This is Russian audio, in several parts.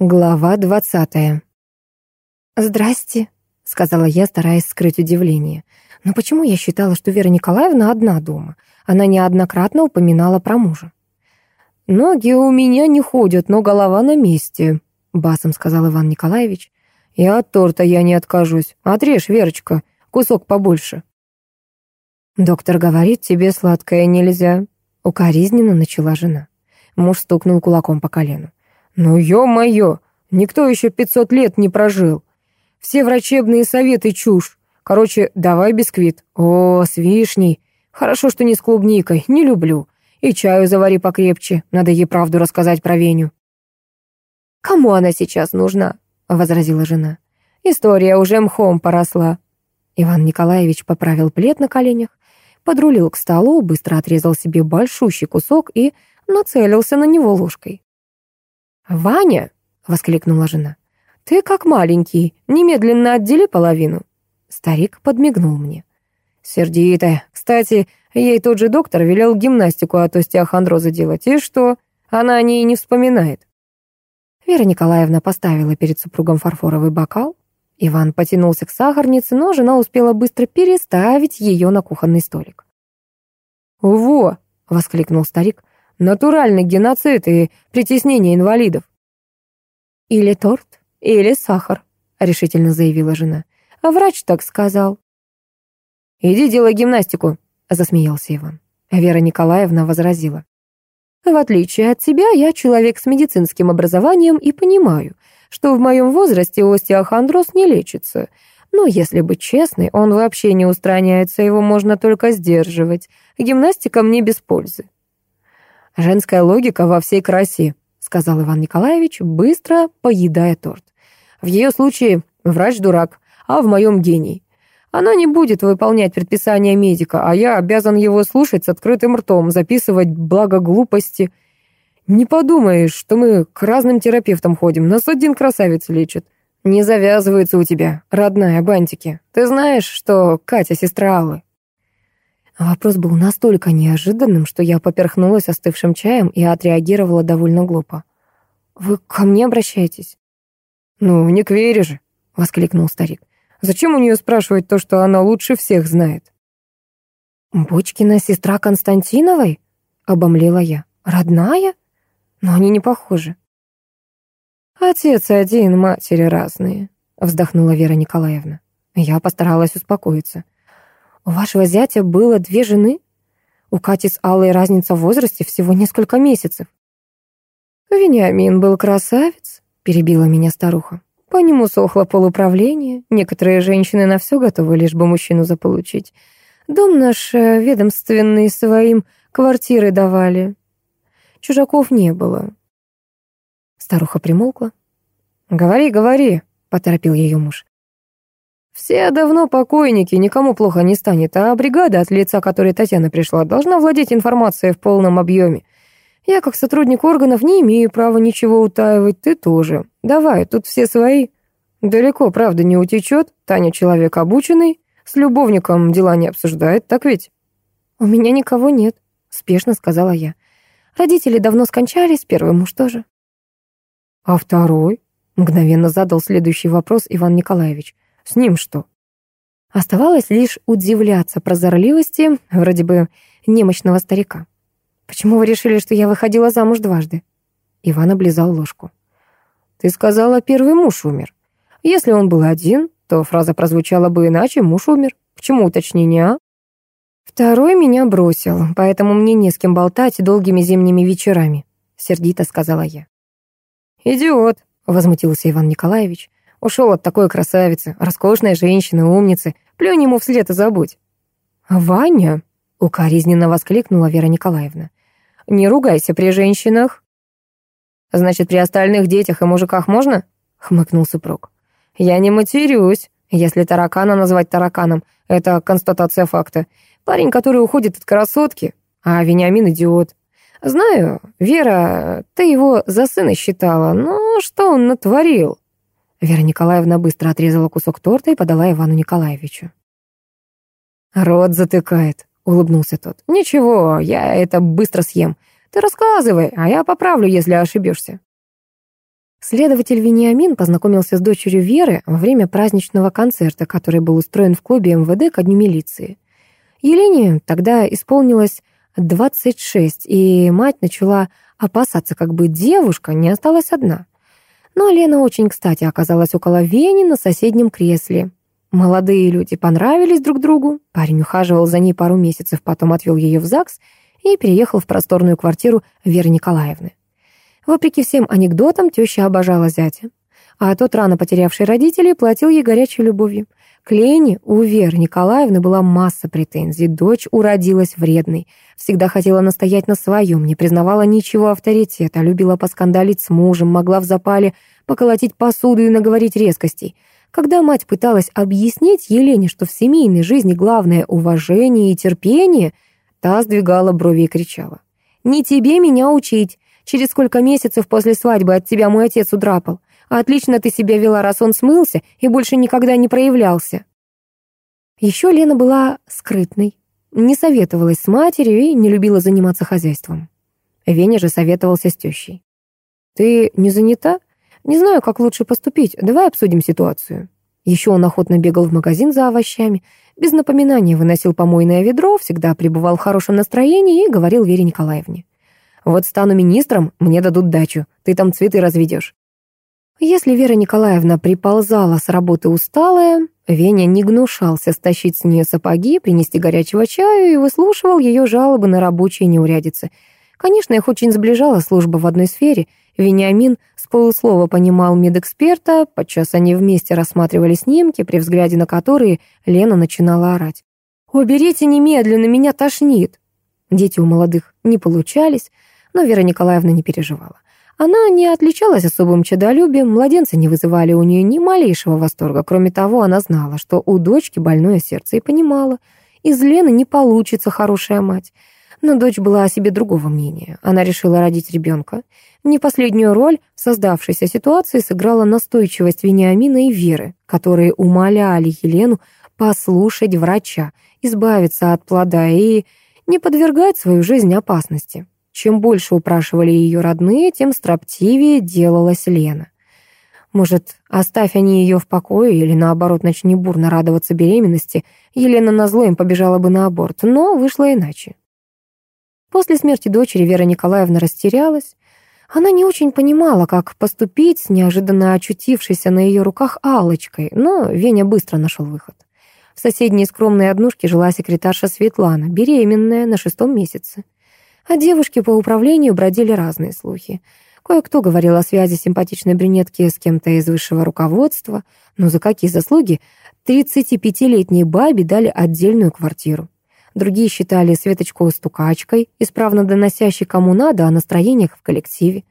Глава двадцатая. «Здрасте», — сказала я, стараясь скрыть удивление. «Но почему я считала, что Вера Николаевна одна дома? Она неоднократно упоминала про мужа». «Ноги у меня не ходят, но голова на месте», — басом сказал Иван Николаевич. «И от торта я не откажусь. Отрежь, Верочка, кусок побольше». «Доктор говорит, тебе сладкое нельзя», — укоризненно начала жена. Муж стукнул кулаком по колену. «Ну, ё-моё, никто еще пятьсот лет не прожил. Все врачебные советы чушь. Короче, давай бисквит. О, с вишней. Хорошо, что не с клубникой, не люблю. И чаю завари покрепче, надо ей правду рассказать про Веню». «Кому она сейчас нужна?» — возразила жена. «История уже мхом поросла». Иван Николаевич поправил плед на коленях, подрулил к столу, быстро отрезал себе большущий кусок и нацелился на него ложкой. «Ваня!» — воскликнула жена. «Ты как маленький, немедленно отдели половину». Старик подмигнул мне. Сердитая. Кстати, ей тот же доктор велел гимнастику от остеохондроза делать. И что? Она о ней не вспоминает. Вера Николаевна поставила перед супругом фарфоровый бокал. Иван потянулся к сахарнице, но жена успела быстро переставить ее на кухонный столик. «Во!» — воскликнул старик. Натуральный геноцид и притеснение инвалидов. «Или торт, или сахар», — решительно заявила жена. «А врач так сказал». «Иди делай гимнастику», — засмеялся Иван. Вера Николаевна возразила. «В отличие от тебя, я человек с медицинским образованием и понимаю, что в моем возрасте остеохондроз не лечится. Но если быть честной, он вообще не устраняется, его можно только сдерживать. Гимнастика мне без пользы. «Женская логика во всей красе», — сказал Иван Николаевич, быстро поедая торт. «В ее случае врач дурак, а в моем гений. Она не будет выполнять предписания медика, а я обязан его слушать с открытым ртом, записывать благо глупости. Не подумаешь, что мы к разным терапевтам ходим, нас один красавец лечит. Не завязывается у тебя, родная, бантики. Ты знаешь, что Катя сестра Аллы?» Вопрос был настолько неожиданным, что я поперхнулась остывшим чаем и отреагировала довольно глупо. «Вы ко мне обращаетесь?» «Ну, не к Вере же», — воскликнул старик. «Зачем у нее спрашивать то, что она лучше всех знает?» «Бочкина сестра Константиновой?» — обомлела я. «Родная? Но они не похожи». «Отец один, матери разные», — вздохнула Вера Николаевна. Я постаралась успокоиться. У вашего зятя было две жены? У Кати с Аллой разница в возрасте всего несколько месяцев. «Вениамин был красавец», — перебила меня старуха. «По нему сохло полуправление. Некоторые женщины на все готовы, лишь бы мужчину заполучить. Дом наш э, ведомственный своим квартиры давали. Чужаков не было». Старуха примолкла. «Говори, говори», — поторопил ее муж. Все давно покойники, никому плохо не станет, а бригада, от лица которой Татьяна пришла, должна владеть информацией в полном объеме. Я, как сотрудник органов, не имею права ничего утаивать, ты тоже. Давай, тут все свои. Далеко, правда, не утечет. Таня человек обученный, с любовником дела не обсуждает, так ведь? У меня никого нет, спешно сказала я. Родители давно скончались, первый муж тоже. А второй? Мгновенно задал следующий вопрос Иван Николаевич. С ним что? Оставалось лишь удивляться прозорливости, вроде бы, немощного старика. «Почему вы решили, что я выходила замуж дважды?» Иван облизал ложку. «Ты сказала, первый муж умер. Если он был один, то фраза прозвучала бы иначе, муж умер. К чему уточнение, а?» «Второй меня бросил, поэтому мне не с кем болтать долгими зимними вечерами», — сердито сказала я. «Идиот», — возмутился Иван Николаевич. Ушел от такой красавицы, роскошной женщины, умницы. Плюнь ему вслед и забудь. «Ваня!» — укоризненно воскликнула Вера Николаевна. «Не ругайся при женщинах». «Значит, при остальных детях и мужиках можно?» — хмыкнул супруг. «Я не матерюсь. Если таракана назвать тараканом, это констатация факта. Парень, который уходит от красотки, а Вениамин идиот. Знаю, Вера, ты его за сына считала, но что он натворил?» Вера Николаевна быстро отрезала кусок торта и подала Ивану Николаевичу. «Рот затыкает», — улыбнулся тот. «Ничего, я это быстро съем. Ты рассказывай, а я поправлю, если ошибешься». Следователь Вениамин познакомился с дочерью Веры во время праздничного концерта, который был устроен в клубе МВД ко дню милиции. Елене тогда исполнилось 26, и мать начала опасаться, как бы девушка не осталась одна. Но Лена очень кстати оказалась около Вени на соседнем кресле. Молодые люди понравились друг другу. Парень ухаживал за ней пару месяцев, потом отвел ее в ЗАГС и переехал в просторную квартиру Веры Николаевны. Вопреки всем анекдотам, теща обожала зятя. А тот, рано потерявший родителей, платил ей горячей любовью. К Лене у Веры Николаевны была масса претензий. Дочь уродилась вредной. Всегда хотела настоять на своем, не признавала ничего авторитета, любила поскандалить с мужем, могла в запале поколотить посуду и наговорить резкостей. Когда мать пыталась объяснить Елене, что в семейной жизни главное уважение и терпение, та сдвигала брови и кричала. «Не тебе меня учить. Через сколько месяцев после свадьбы от тебя мой отец удрапал. Отлично ты себя вела, раз он смылся и больше никогда не проявлялся. Еще Лена была скрытной, не советовалась с матерью и не любила заниматься хозяйством. Веня же советовался с тещей. «Ты не занята? Не знаю, как лучше поступить. Давай обсудим ситуацию». Еще он охотно бегал в магазин за овощами, без напоминания выносил помойное ведро, всегда пребывал в хорошем настроении и говорил Вере Николаевне. «Вот стану министром, мне дадут дачу, ты там цветы разведешь. Если Вера Николаевна приползала с работы усталая, Веня не гнушался стащить с нее сапоги, принести горячего чаю и выслушивал ее жалобы на рабочие неурядицы. Конечно, их очень сближала служба в одной сфере. Вениамин с полуслова понимал медэксперта, подчас они вместе рассматривали снимки, при взгляде на которые Лена начинала орать. «Уберите немедленно, меня тошнит!» Дети у молодых не получались, но Вера Николаевна не переживала. Она не отличалась особым чадолюбием, младенцы не вызывали у нее ни малейшего восторга. Кроме того, она знала, что у дочки больное сердце и понимала, из Лены не получится хорошая мать. Но дочь была о себе другого мнения. Она решила родить ребенка. Не последнюю роль в создавшейся ситуации сыграла настойчивость Вениамина и Веры, которые умоляли Елену послушать врача, избавиться от плода и не подвергать свою жизнь опасности. Чем больше упрашивали ее родные, тем строптивее делалась Лена. Может, оставь они ее в покое или, наоборот, начни бурно радоваться беременности, Елена назло им побежала бы на аборт, но вышло иначе. После смерти дочери Вера Николаевна растерялась. Она не очень понимала, как поступить с неожиданно очутившейся на ее руках алочкой но Веня быстро нашел выход. В соседней скромной однушке жила секретарша Светлана, беременная на шестом месяце. О девушке по управлению бродили разные слухи. Кое-кто говорил о связи симпатичной брюнетки с кем-то из высшего руководства, но за какие заслуги 35-летней бабе дали отдельную квартиру. Другие считали Светочку стукачкой, исправно доносящей кому надо о настроениях в коллективе.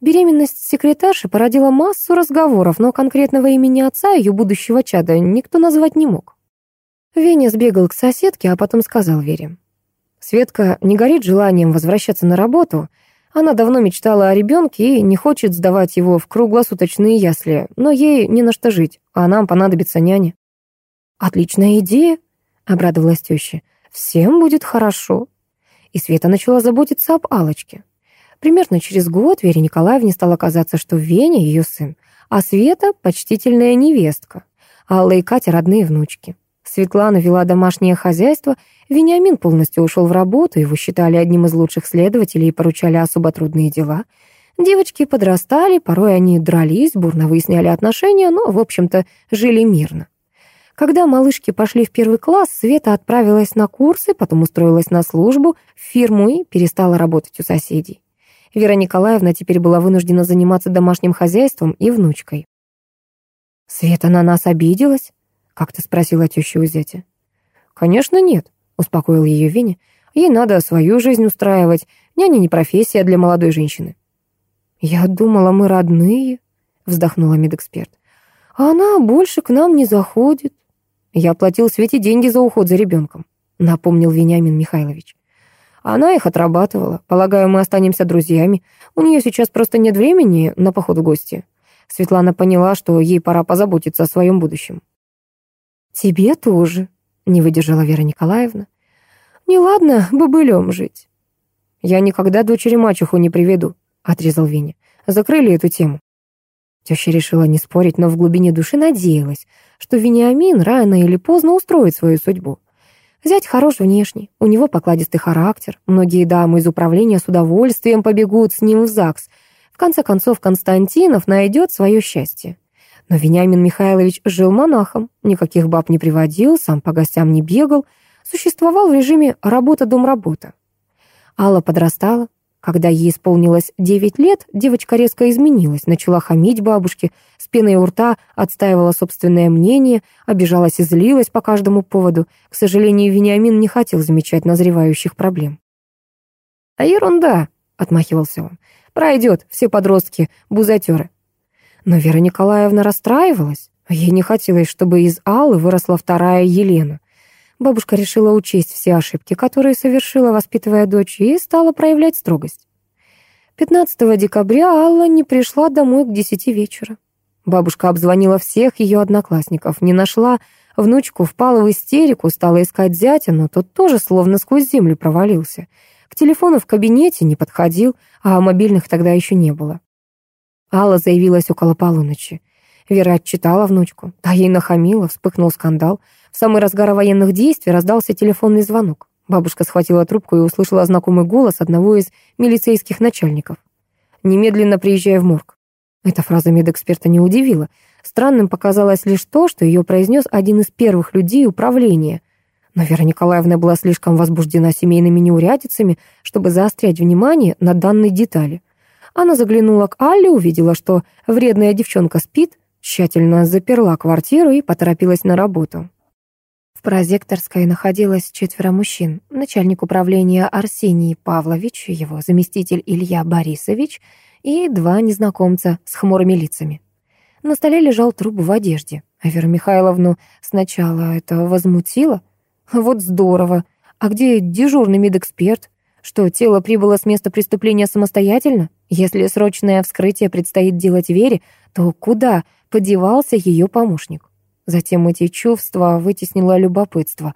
Беременность секретарши породила массу разговоров, но конкретного имени отца ее будущего чада никто назвать не мог. Веня сбегал к соседке, а потом сказал Вере. Светка не горит желанием возвращаться на работу. Она давно мечтала о ребенке и не хочет сдавать его в круглосуточные ясли, но ей не на что жить, а нам понадобится няня. «Отличная идея», — обрадовалась теща. «Всем будет хорошо». И Света начала заботиться об Алочке. Примерно через год Вере Николаевне стало казаться, что Веня — ее сын, а Света — почтительная невестка. Алла и Катя — родные внучки. Светлана вела домашнее хозяйство, Вениамин полностью ушел в работу, его считали одним из лучших следователей и поручали особо трудные дела. Девочки подрастали, порой они дрались, бурно выясняли отношения, но, в общем-то, жили мирно. Когда малышки пошли в первый класс, Света отправилась на курсы, потом устроилась на службу в фирму и перестала работать у соседей. Вера Николаевна теперь была вынуждена заниматься домашним хозяйством и внучкой. «Света на нас обиделась?» Как-то спросила теща у зятя. «Конечно нет», — успокоил ее Веня. «Ей надо свою жизнь устраивать. Няня не профессия для молодой женщины». «Я думала, мы родные», — вздохнула медэксперт. «А она больше к нам не заходит». «Я платил Свете деньги за уход за ребенком», — напомнил Вениамин Михайлович. Она их отрабатывала. Полагаю, мы останемся друзьями. У нее сейчас просто нет времени на поход в гости. Светлана поняла, что ей пора позаботиться о своем будущем. «Тебе тоже», — не выдержала Вера Николаевна. «Неладно бобылем жить». «Я никогда дочери мачеху не приведу», — отрезал Веня. «Закрыли эту тему». Теща решила не спорить, но в глубине души надеялась, что Вениамин рано или поздно устроит свою судьбу. Зять хорош внешний, у него покладистый характер. Многие дамы из управления с удовольствием побегут с ним в ЗАГС. В конце концов, Константинов найдет свое счастье. Но Вениамин Михайлович жил монахом, никаких баб не приводил, сам по гостям не бегал, существовал в режиме работа-дом-работа. Алла подрастала, когда ей исполнилось 9 лет, девочка резко изменилась, начала хамить бабушке, с пеной у рта отстаивала собственное мнение, обижалась и злилась по каждому поводу. К сожалению, Вениамин не хотел замечать назревающих проблем. «А ерунда», — отмахивался он, — «пройдет, все подростки, бузатеры». Но Вера Николаевна расстраивалась. Ей не хотелось, чтобы из Аллы выросла вторая Елена. Бабушка решила учесть все ошибки, которые совершила, воспитывая дочь, и стала проявлять строгость. 15 декабря Алла не пришла домой к 10 вечера. Бабушка обзвонила всех ее одноклассников, не нашла внучку, впала в истерику, стала искать зятя, но тот тоже словно сквозь землю провалился. К телефону в кабинете не подходил, а мобильных тогда еще не было. Алла заявилась около полуночи. Вера отчитала внучку. Та ей нахамила, вспыхнул скандал. В самый разгар военных действий раздался телефонный звонок. Бабушка схватила трубку и услышала знакомый голос одного из милицейских начальников. «Немедленно приезжай в морг». Эта фраза медэксперта не удивила. Странным показалось лишь то, что ее произнес один из первых людей управления. Но Вера Николаевна была слишком возбуждена семейными неурядицами, чтобы заострять внимание на данной детали. Она заглянула к Алле, увидела, что вредная девчонка спит, тщательно заперла квартиру и поторопилась на работу. В прозекторской находилось четверо мужчин. Начальник управления Арсений Павлович, его заместитель Илья Борисович и два незнакомца с хмурыми лицами. На столе лежал труп в одежде. А Веру Михайловну сначала это возмутило. Вот здорово. А где дежурный медэксперт? Что, тело прибыло с места преступления самостоятельно? Если срочное вскрытие предстоит делать Вере, то куда подевался ее помощник? Затем эти чувства вытеснило любопытство.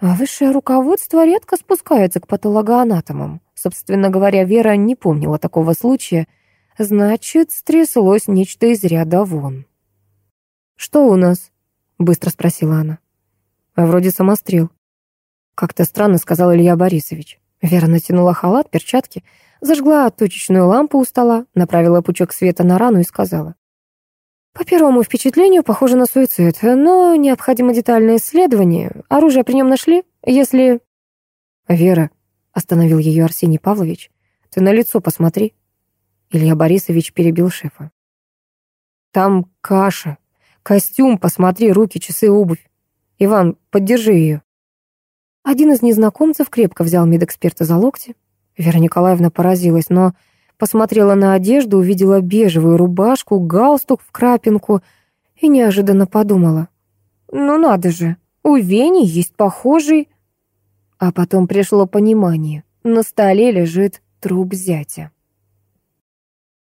А высшее руководство редко спускается к патологоанатомам. Собственно говоря, Вера не помнила такого случая. Значит, стряслось нечто из ряда вон. «Что у нас?» — быстро спросила она. «А вроде самострел». Как-то странно сказал Илья Борисович. Вера натянула халат, перчатки, зажгла точечную лампу у стола, направила пучок света на рану и сказала. «По первому впечатлению похоже на суицид, но необходимо детальное исследование. Оружие при нем нашли? Если...» «Вера», — остановил ее Арсений Павлович, — «ты на лицо посмотри». Илья Борисович перебил шефа. «Там каша. Костюм, посмотри, руки, часы, обувь. Иван, поддержи ее». Один из незнакомцев крепко взял медэксперта за локти. Вера Николаевна поразилась, но посмотрела на одежду, увидела бежевую рубашку, галстук в крапинку и неожиданно подумала. «Ну надо же, у Вени есть похожий...» А потом пришло понимание. На столе лежит труп зятя.